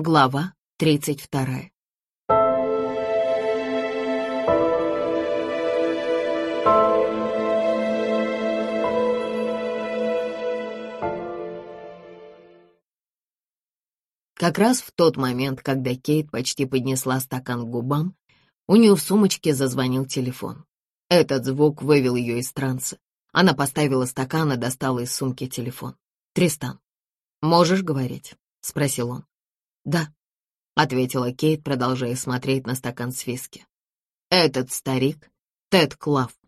Глава тридцать вторая. Как раз в тот момент, когда Кейт почти поднесла стакан к губам, у нее в сумочке зазвонил телефон. Этот звук вывел ее из транса. Она поставила стакан и достала из сумки телефон. «Тристан, можешь говорить?» — спросил он. «Да», — ответила Кейт, продолжая смотреть на стакан с виски. «Этот старик, Тед Клав,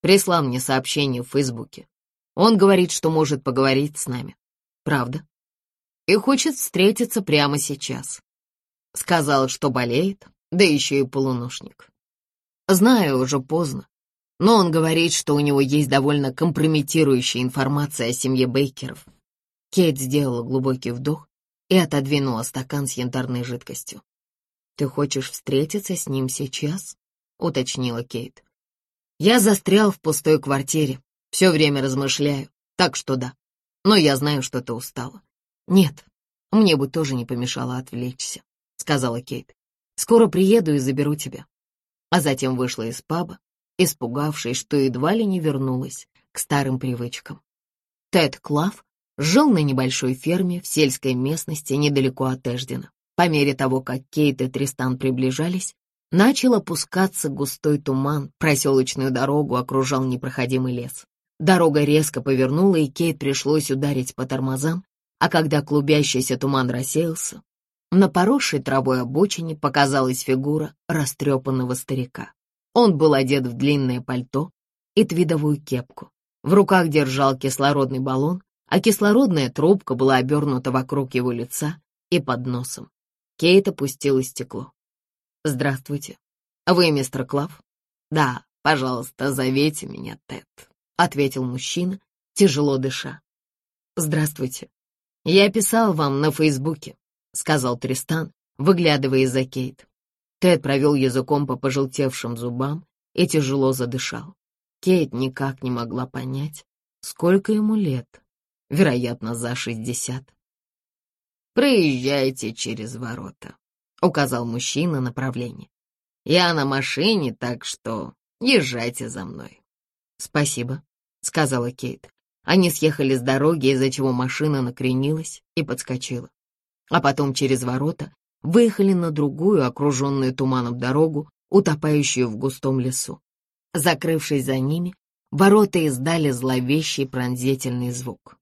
прислал мне сообщение в Фейсбуке. Он говорит, что может поговорить с нами. Правда? И хочет встретиться прямо сейчас. Сказал, что болеет, да еще и полуношник. Знаю, уже поздно, но он говорит, что у него есть довольно компрометирующая информация о семье Бейкеров. Кейт сделала глубокий вдох и отодвинула стакан с янтарной жидкостью. «Ты хочешь встретиться с ним сейчас?» — уточнила Кейт. «Я застрял в пустой квартире, все время размышляю, так что да. Но я знаю, что ты устала». «Нет, мне бы тоже не помешало отвлечься», — сказала Кейт. «Скоро приеду и заберу тебя». А затем вышла из паба, испугавшись, что едва ли не вернулась к старым привычкам. Тед Клав жил на небольшой ферме в сельской местности недалеко от Эждена. По мере того, как Кейт и Тристан приближались, начал опускаться густой туман, проселочную дорогу окружал непроходимый лес. Дорога резко повернула, и Кейт пришлось ударить по тормозам, а когда клубящийся туман рассеялся, на поросшей травой обочине показалась фигура растрепанного старика. Он был одет в длинное пальто и твидовую кепку. В руках держал кислородный баллон, а кислородная трубка была обернута вокруг его лица и под носом. Кейт опустила стекло. «Здравствуйте. Вы мистер Клав?» «Да, пожалуйста, зовите меня Тед», — ответил мужчина, тяжело дыша. «Здравствуйте. Я писал вам на Фейсбуке», — сказал Тристан, выглядывая из-за Кейт. Тед провел языком по пожелтевшим зубам и тяжело задышал. Кейт никак не могла понять, сколько ему лет вероятно, за шестьдесят. «Проезжайте через ворота», — указал мужчина направление. «Я на машине, так что езжайте за мной». «Спасибо», — сказала Кейт. Они съехали с дороги, из-за чего машина накренилась и подскочила. А потом через ворота выехали на другую, окруженную туманом дорогу, утопающую в густом лесу. Закрывшись за ними, ворота издали зловещий пронзительный звук.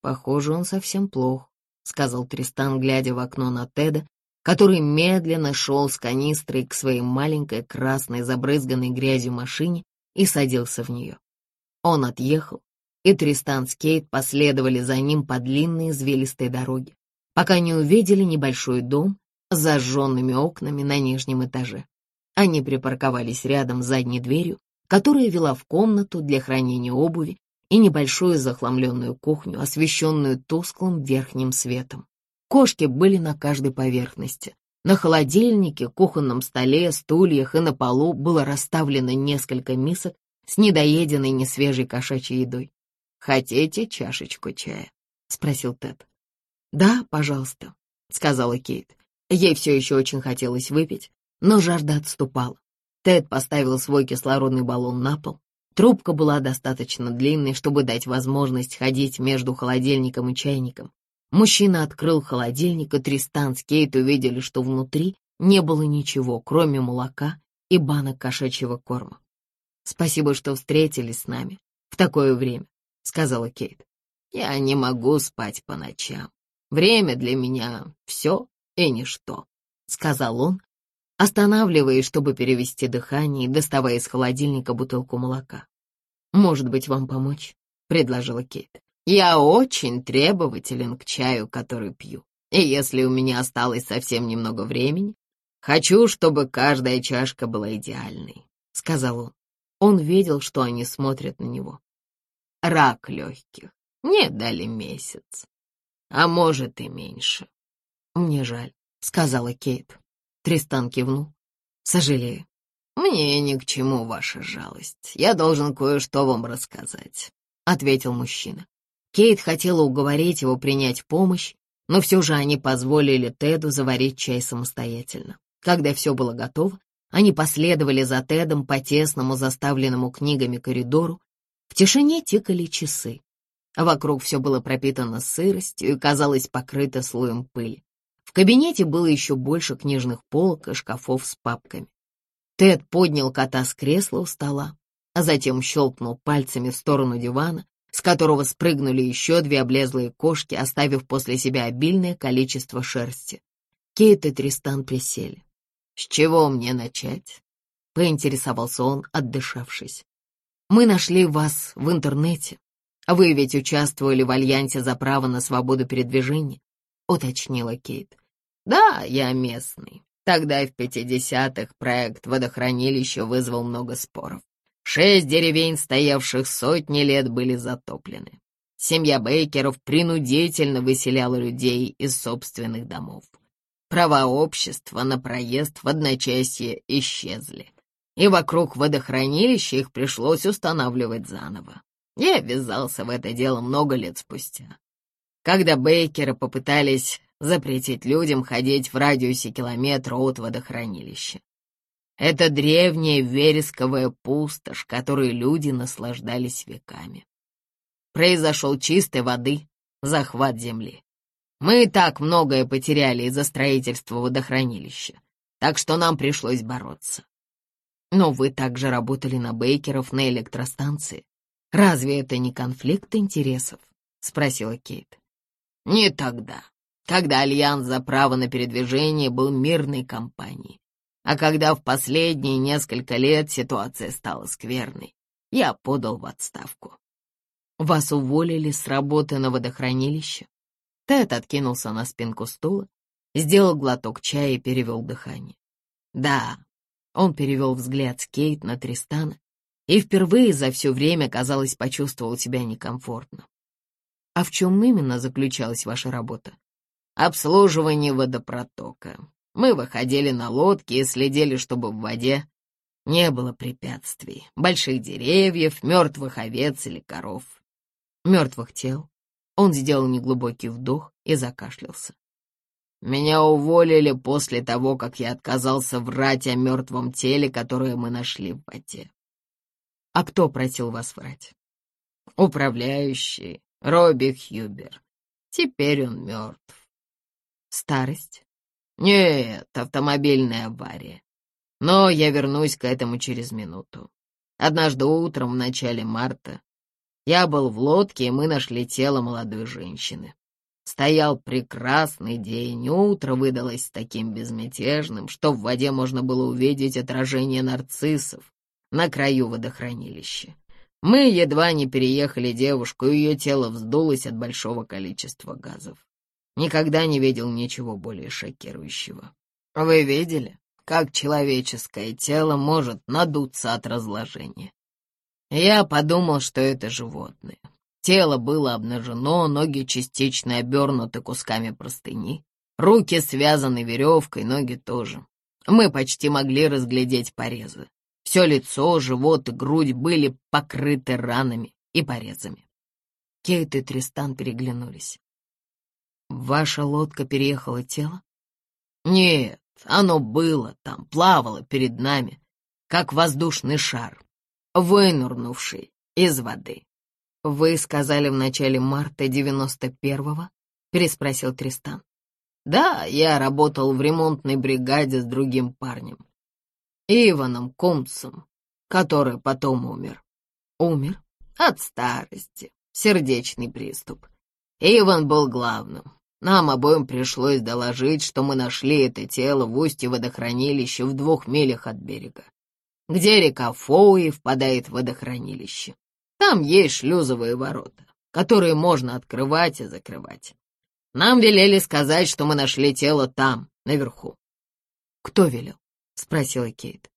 «Похоже, он совсем плох», — сказал Тристан, глядя в окно на Теда, который медленно шел с канистрой к своей маленькой красной забрызганной грязью машине и садился в нее. Он отъехал, и Тристан с Кейт последовали за ним по длинной извилистой дороге, пока не увидели небольшой дом с зажженными окнами на нижнем этаже. Они припарковались рядом с задней дверью, которая вела в комнату для хранения обуви и небольшую захламленную кухню, освещенную тусклым верхним светом. Кошки были на каждой поверхности. На холодильнике, кухонном столе, стульях и на полу было расставлено несколько мисок с недоеденной несвежей кошачьей едой. «Хотите чашечку чая?» — спросил Тед. «Да, пожалуйста», — сказала Кейт. Ей все еще очень хотелось выпить, но жажда отступала. Тед поставил свой кислородный баллон на пол, Трубка была достаточно длинной, чтобы дать возможность ходить между холодильником и чайником. Мужчина открыл холодильник, и Тристан с Кейт увидели, что внутри не было ничего, кроме молока и банок кошачьего корма. «Спасибо, что встретились с нами в такое время», — сказала Кейт. «Я не могу спать по ночам. Время для меня — все и ничто», — сказал он, останавливаясь, чтобы перевести дыхание и доставая из холодильника бутылку молока. «Может быть, вам помочь?» — предложила Кейт. «Я очень требователен к чаю, который пью. И если у меня осталось совсем немного времени, хочу, чтобы каждая чашка была идеальной», — сказал он. Он видел, что они смотрят на него. «Рак легких. Мне дали месяц. А может и меньше». «Мне жаль», — сказала Кейт. Тристан кивнул. «Сожалею». «Мне ни к чему ваша жалость. Я должен кое-что вам рассказать», — ответил мужчина. Кейт хотела уговорить его принять помощь, но все же они позволили Теду заварить чай самостоятельно. Когда все было готово, они последовали за Тедом по тесному, заставленному книгами коридору. В тишине тикали часы. Вокруг все было пропитано сыростью и казалось покрыто слоем пыли. Кабинете было еще больше книжных полок и шкафов с папками. Тед поднял кота с кресла у стола, а затем щелкнул пальцами в сторону дивана, с которого спрыгнули еще две облезлые кошки, оставив после себя обильное количество шерсти. Кейт и Тристан присели. «С чего мне начать?» — поинтересовался он, отдышавшись. «Мы нашли вас в интернете. Вы ведь участвовали в Альянсе за право на свободу передвижения», — уточнила Кейт. «Да, я местный. Тогда в пятидесятых проект водохранилища вызвал много споров. Шесть деревень, стоявших сотни лет, были затоплены. Семья Бейкеров принудительно выселяла людей из собственных домов. Права общества на проезд в одночасье исчезли, и вокруг водохранилища их пришлось устанавливать заново. Я ввязался в это дело много лет спустя. Когда Бейкеры попытались запретить людям ходить в радиусе километра от водохранилища. Это древняя вересковая пустошь, которой люди наслаждались веками. Произошел чистой воды захват земли. Мы и так многое потеряли из-за строительства водохранилища, так что нам пришлось бороться. Но вы также работали на Бейкеров на электростанции. Разве это не конфликт интересов? — спросила Кейт. Не тогда, когда Альянс за право на передвижение был мирной компанией. А когда в последние несколько лет ситуация стала скверной, я подал в отставку. Вас уволили с работы на водохранилище? Тед откинулся на спинку стула, сделал глоток чая и перевел дыхание. Да, он перевел взгляд с Кейт на Тристана и впервые за все время, казалось, почувствовал себя некомфортно. А в чем именно заключалась ваша работа? Обслуживание водопротока. Мы выходили на лодки и следили, чтобы в воде не было препятствий, больших деревьев, мертвых овец или коров. Мертвых тел. Он сделал неглубокий вдох и закашлялся. Меня уволили после того, как я отказался врать о мертвом теле, которое мы нашли в воде. А кто просил вас врать? Управляющий Робби Хьюбер. Теперь он мертв. Старость? Нет, автомобильная авария. Но я вернусь к этому через минуту. Однажды утром в начале марта я был в лодке, и мы нашли тело молодой женщины. Стоял прекрасный день, утро выдалось таким безмятежным, что в воде можно было увидеть отражение нарциссов на краю водохранилища. Мы едва не переехали девушку, и ее тело вздулось от большого количества газов. Никогда не видел ничего более шокирующего. Вы видели, как человеческое тело может надуться от разложения? Я подумал, что это животное. Тело было обнажено, ноги частично обернуты кусками простыни, руки связаны веревкой, ноги тоже. Мы почти могли разглядеть порезы. Все лицо, живот и грудь были покрыты ранами и порезами. Кейт и Тристан переглянулись. Ваша лодка переехала тело? Нет, оно было там, плавало перед нами, как воздушный шар, вынурнувший из воды. Вы сказали в начале марта девяносто первого? переспросил Тристан. Да, я работал в ремонтной бригаде с другим парнем, Иваном Кумцем, который потом умер. Умер? От старости, сердечный приступ. Иван был главным. Нам обоим пришлось доложить, что мы нашли это тело в устье водохранилища в двух милях от берега, где река Фоуи впадает в водохранилище. Там есть шлюзовые ворота, которые можно открывать и закрывать. Нам велели сказать, что мы нашли тело там, наверху. «Кто велел?» — спросила Кейт.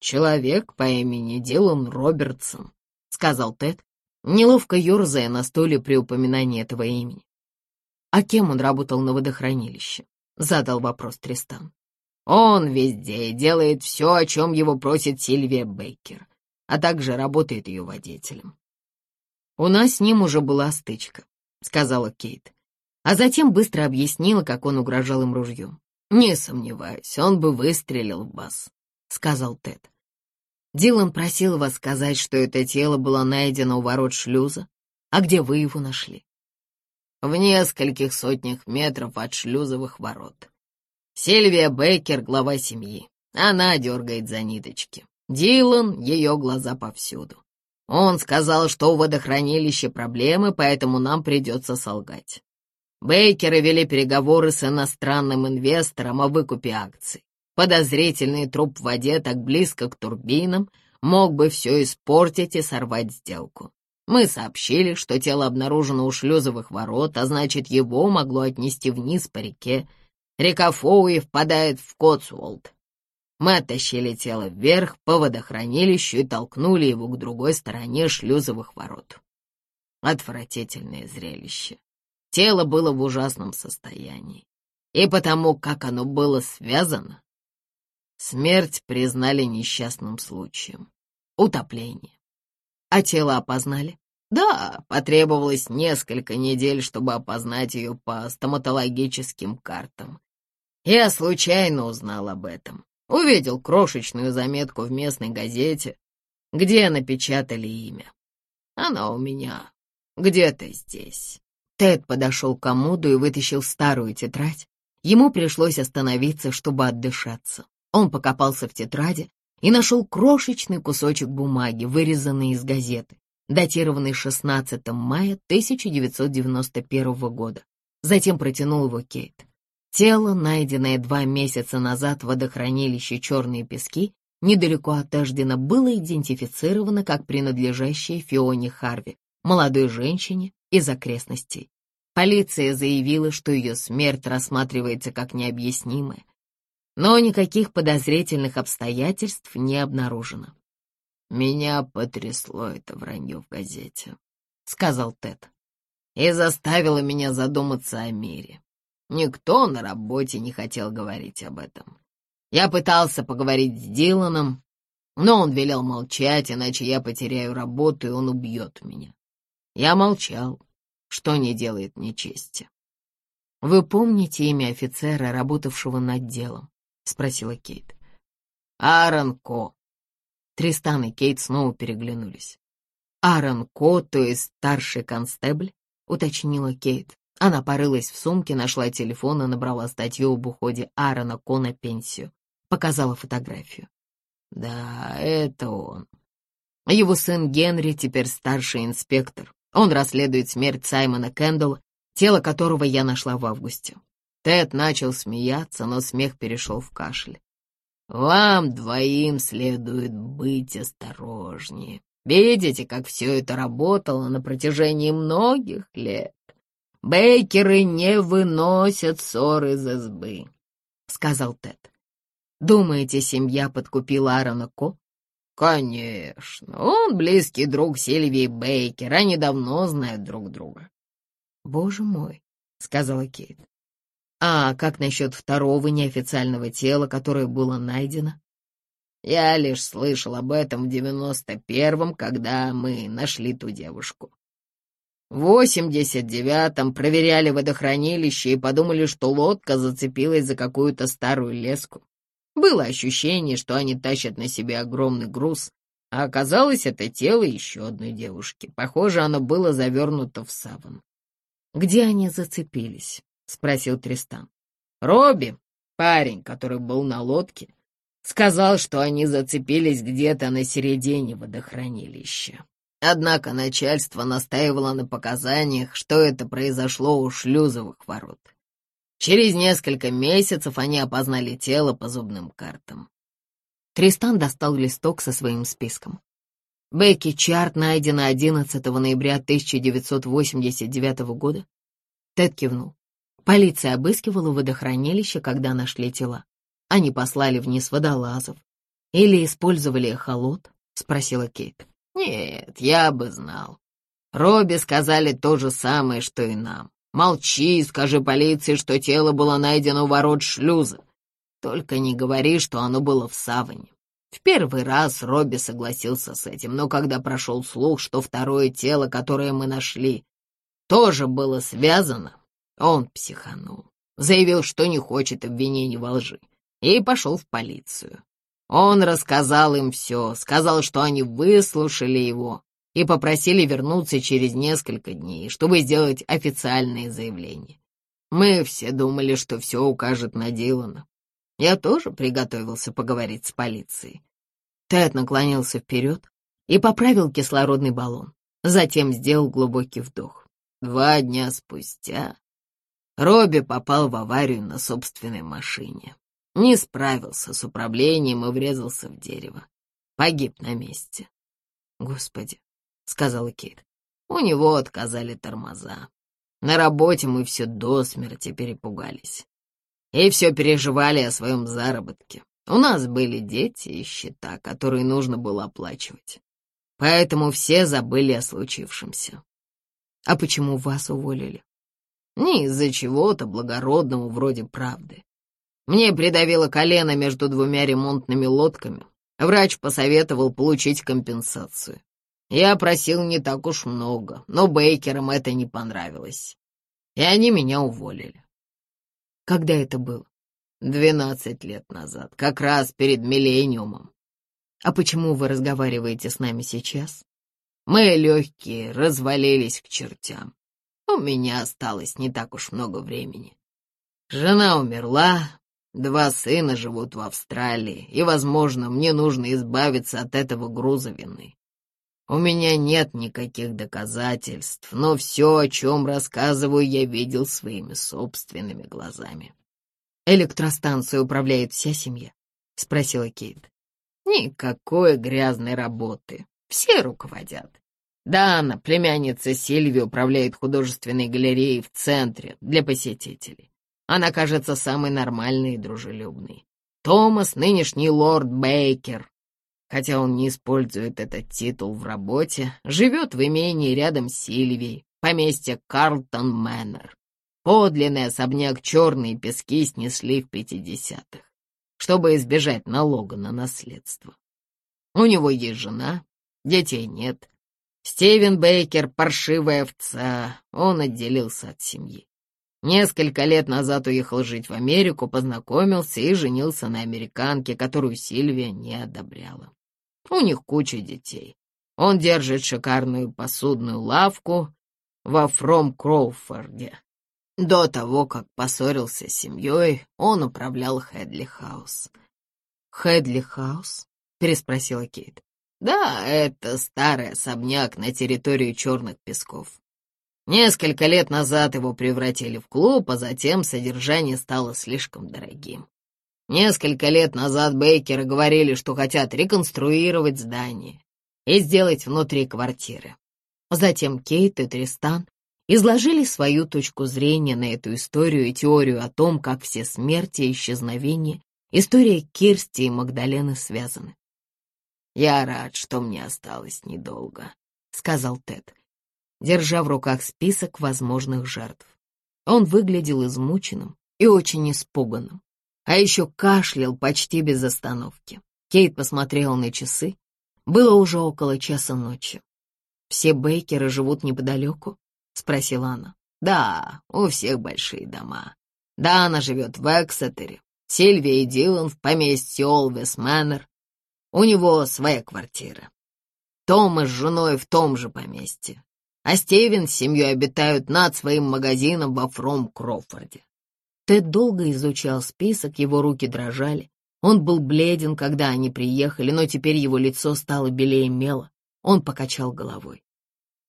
«Человек по имени Дилан Робертсон», — сказал Тед, неловко ерзая на стуле при упоминании этого имени. «А кем он работал на водохранилище?» — задал вопрос Тристан. «Он везде делает все, о чем его просит Сильвия Бейкер, а также работает ее водителем». «У нас с ним уже была стычка», — сказала Кейт. а затем быстро объяснила, как он угрожал им ружьем. «Не сомневаюсь, он бы выстрелил в вас», — сказал Тед. Дилан просил вас сказать, что это тело было найдено у ворот шлюза. А где вы его нашли? В нескольких сотнях метров от шлюзовых ворот. Сильвия Бейкер — глава семьи. Она дергает за ниточки. Дилан — ее глаза повсюду. Он сказал, что у водохранилища проблемы, поэтому нам придется солгать. Бейкеры вели переговоры с иностранным инвестором о выкупе акций. Подозрительный труп в воде так близко к турбинам мог бы все испортить и сорвать сделку. Мы сообщили, что тело обнаружено у шлюзовых ворот, а значит, его могло отнести вниз по реке. Река Фоуи впадает в Котсуолт. Мы оттащили тело вверх по водохранилищу и толкнули его к другой стороне шлюзовых ворот. Отвратительное зрелище. Тело было в ужасном состоянии. И потому, как оно было связано, Смерть признали несчастным случаем. Утопление. А тело опознали? Да, потребовалось несколько недель, чтобы опознать ее по стоматологическим картам. Я случайно узнал об этом. Увидел крошечную заметку в местной газете, где напечатали имя. Она у меня где-то здесь. Тед подошел к комоду и вытащил старую тетрадь. Ему пришлось остановиться, чтобы отдышаться. Он покопался в тетради и нашел крошечный кусочек бумаги, вырезанный из газеты, датированный 16 мая 1991 года. Затем протянул его Кейт. Тело, найденное два месяца назад в водохранилище «Черные пески», недалеко от Эждена, было идентифицировано как принадлежащее Фионе Харви, молодой женщине из окрестностей. Полиция заявила, что ее смерть рассматривается как необъяснимая, но никаких подозрительных обстоятельств не обнаружено. «Меня потрясло это вранье в газете», — сказал Тед, «и заставило меня задуматься о мире. Никто на работе не хотел говорить об этом. Я пытался поговорить с Диланом, но он велел молчать, иначе я потеряю работу, и он убьет меня. Я молчал, что не делает мне чести. Вы помните имя офицера, работавшего над делом? — спросила Кейт. «Аарон Ко». Тристан и Кейт снова переглянулись. «Аарон Ко, то есть старший констебль?» — уточнила Кейт. Она порылась в сумке, нашла телефон и набрала статью об уходе Аарона Ко на пенсию. Показала фотографию. «Да, это он. Его сын Генри теперь старший инспектор. Он расследует смерть Саймона Кэндалла, тело которого я нашла в августе. Тед начал смеяться, но смех перешел в кашель. «Вам двоим следует быть осторожнее. Видите, как все это работало на протяжении многих лет? Бейкеры не выносят ссоры из избы», — сказал Тед. «Думаете, семья подкупила Аарона Ко?» «Конечно. Он близкий друг Сильвии Бейкер. Они давно знают друг друга». «Боже мой», — сказала Кейт. А как насчет второго неофициального тела, которое было найдено? Я лишь слышал об этом в девяносто первом, когда мы нашли ту девушку. В восемьдесят девятом проверяли водохранилище и подумали, что лодка зацепилась за какую-то старую леску. Было ощущение, что они тащат на себе огромный груз, а оказалось это тело еще одной девушки. Похоже, оно было завернуто в саван. Где они зацепились? — спросил Тристан. «Робби, парень, который был на лодке, сказал, что они зацепились где-то на середине водохранилища. Однако начальство настаивало на показаниях, что это произошло у шлюзовых ворот. Через несколько месяцев они опознали тело по зубным картам. Тристан достал листок со своим списком. Бекки Чарт найдена 11 ноября 1989 года. Тед кивнул. Полиция обыскивала водохранилище, когда нашли тела. Они послали вниз водолазов. Или использовали эхолот? Спросила Кейт. Нет, я бы знал. Робби сказали то же самое, что и нам. Молчи, скажи полиции, что тело было найдено у ворот шлюза. Только не говори, что оно было в саване. В первый раз Робби согласился с этим, но когда прошел слух, что второе тело, которое мы нашли, тоже было связано, Он психанул, заявил, что не хочет обвинений во лжи, и пошел в полицию. Он рассказал им все, сказал, что они выслушали его и попросили вернуться через несколько дней, чтобы сделать официальное заявление. Мы все думали, что все укажет на Дилана. Я тоже приготовился поговорить с полицией. Тед наклонился вперед и поправил кислородный баллон. Затем сделал глубокий вдох. Два дня спустя Робби попал в аварию на собственной машине. Не справился с управлением и врезался в дерево. Погиб на месте. «Господи», — сказала Кейт, — «у него отказали тормоза. На работе мы все до смерти перепугались. И все переживали о своем заработке. У нас были дети и счета, которые нужно было оплачивать. Поэтому все забыли о случившемся. А почему вас уволили? Не из-за чего-то благородного вроде правды. Мне придавило колено между двумя ремонтными лодками. Врач посоветовал получить компенсацию. Я просил не так уж много, но Бейкерам это не понравилось. И они меня уволили. Когда это было? Двенадцать лет назад, как раз перед миллениумом. А почему вы разговариваете с нами сейчас? Мы легкие, развалились к чертям. У меня осталось не так уж много времени. Жена умерла, два сына живут в Австралии, и, возможно, мне нужно избавиться от этого груза вины. У меня нет никаких доказательств, но все, о чем рассказываю, я видел своими собственными глазами. «Электростанцию управляет вся семья?» — спросила Кейт. «Никакой грязной работы. Все руководят. Дана, племянница Сильви, управляет художественной галереей в центре для посетителей. Она кажется самой нормальной и дружелюбной. Томас — нынешний лорд Бейкер, хотя он не использует этот титул в работе, живет в имении рядом с Сильвией, поместье Карлтон Мэннер. Подлинный особняк черные пески снесли в пятидесятых, чтобы избежать налога на наследство. У него есть жена, детей нет. Стивен Бейкер — паршивая овца, он отделился от семьи. Несколько лет назад уехал жить в Америку, познакомился и женился на американке, которую Сильвия не одобряла. У них куча детей. Он держит шикарную посудную лавку во Фром Кроуфорде. До того, как поссорился с семьей, он управлял Хедли Хаус. «Хедли Хаус?» — переспросила Кейт. «Да, это старый особняк на территории Черных Песков. Несколько лет назад его превратили в клуб, а затем содержание стало слишком дорогим. Несколько лет назад Бейкеры говорили, что хотят реконструировать здание и сделать внутри квартиры. Затем Кейт и Тристан изложили свою точку зрения на эту историю и теорию о том, как все смерти и исчезновения, история Кирсти и Магдалены связаны. «Я рад, что мне осталось недолго», — сказал Тед, держа в руках список возможных жертв. Он выглядел измученным и очень испуганным а еще кашлял почти без остановки. Кейт посмотрела на часы. Было уже около часа ночи. «Все Бейкеры живут неподалеку?» — спросила она. «Да, у всех большие дома. Да, она живет в Эксетере. Сильвия и Дилан в поместье Олвес Мэннер. У него своя квартира. Тома с женой в том же поместье. А Стивен с семьей обитают над своим магазином во Фром Крофорде. Тед долго изучал список, его руки дрожали. Он был бледен, когда они приехали, но теперь его лицо стало белее мела. Он покачал головой.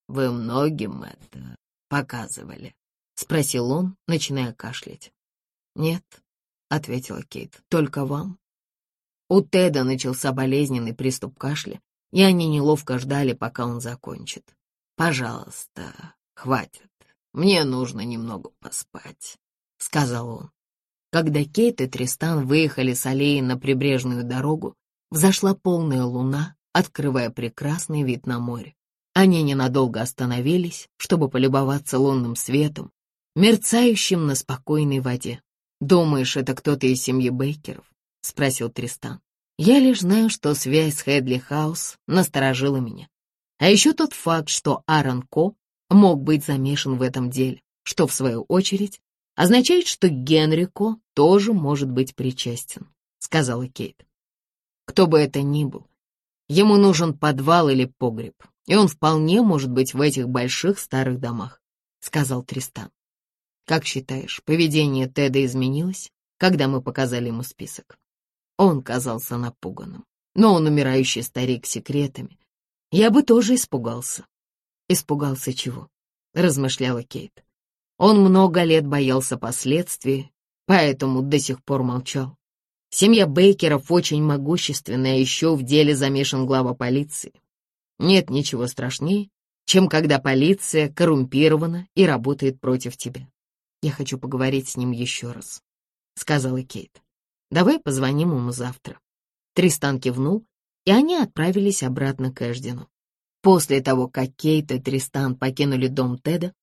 «Вы многим это показывали?» — спросил он, начиная кашлять. «Нет», — ответила Кейт, — «только вам». У Теда начался болезненный приступ кашля, и они неловко ждали, пока он закончит. «Пожалуйста, хватит. Мне нужно немного поспать» сказал он. Когда Кейт и Тристан выехали с аллеи на прибрежную дорогу, взошла полная луна, открывая прекрасный вид на море. Они ненадолго остановились, чтобы полюбоваться лунным светом, мерцающим на спокойной воде. «Думаешь, это кто-то из семьи Бейкеров?» — спросил Тристан. «Я лишь знаю, что связь с Хедли Хаус насторожила меня. А еще тот факт, что Аарон Ко мог быть замешан в этом деле. что, в свою очередь, означает, что Генрико тоже может быть причастен, сказала Кейт. Кто бы это ни был, ему нужен подвал или погреб, и он вполне может быть в этих больших старых домах, сказал Тристан. Как считаешь, поведение Теда изменилось, когда мы показали ему список? Он казался напуганным, но он умирающий старик с секретами. Я бы тоже испугался. Испугался чего? Размышляла Кейт. Он много лет боялся последствий, поэтому до сих пор молчал. Семья Бейкеров очень могущественная, еще в деле замешан глава полиции. Нет ничего страшнее, чем когда полиция коррумпирована и работает против тебя. Я хочу поговорить с ним еще раз, — сказала Кейт. Давай позвоним ему завтра. Тристан кивнул, и они отправились обратно к Эждину. После того, как Кейт и Тристан покинули дом Теда,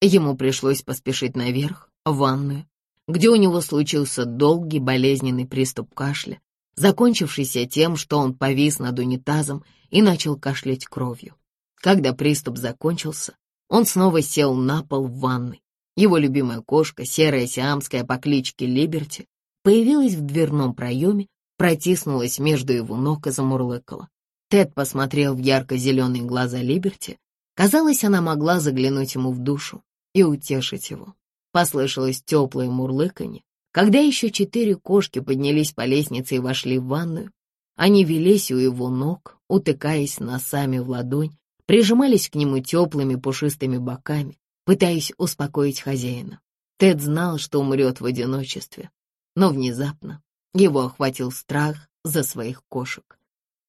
ему пришлось поспешить наверх, в ванную, где у него случился долгий болезненный приступ кашля, закончившийся тем, что он повис над унитазом и начал кашлять кровью. Когда приступ закончился, он снова сел на пол в ванной. Его любимая кошка, серая сиамская по кличке Либерти, появилась в дверном проеме, протиснулась между его ног и замурлыкала. Тед посмотрел в ярко-зеленые глаза Либерти. Казалось, она могла заглянуть ему в душу и утешить его. Послышалось теплое мурлыканье. Когда еще четыре кошки поднялись по лестнице и вошли в ванную, они велись у его ног, утыкаясь носами в ладонь, прижимались к нему теплыми пушистыми боками, пытаясь успокоить хозяина. Тед знал, что умрет в одиночестве, но внезапно его охватил страх за своих кошек.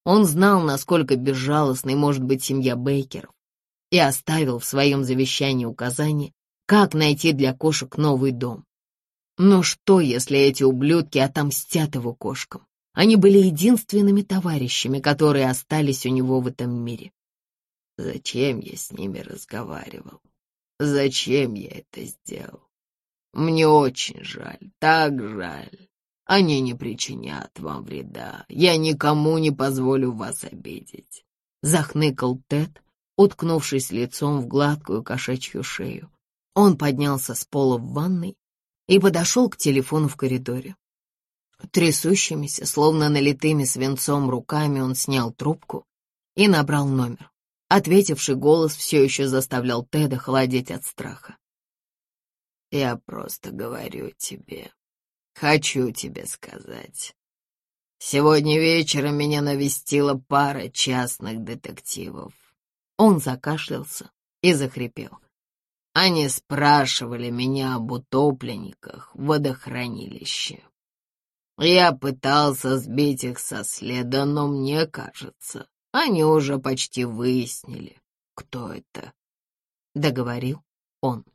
Он знал, насколько безжалостной может быть семья Бейкеров, и оставил в своем завещании указание, как найти для кошек новый дом. Но что, если эти ублюдки отомстят его кошкам? Они были единственными товарищами, которые остались у него в этом мире. Зачем я с ними разговаривал? Зачем я это сделал? Мне очень жаль, так жаль. Они не причинят вам вреда. Я никому не позволю вас обидеть. Захныкал Тед, уткнувшись лицом в гладкую кошачью шею. Он поднялся с пола в ванной и подошел к телефону в коридоре. Трясущимися, словно налитыми свинцом руками он снял трубку и набрал номер. Ответивший голос все еще заставлял Теда холодеть от страха. «Я просто говорю тебе, Хочу тебе сказать. Сегодня вечером меня навестила пара частных детективов. Он закашлялся и захрипел. Они спрашивали меня об утопленниках в водохранилище. Я пытался сбить их со следа, но мне кажется, они уже почти выяснили, кто это. Договорил он.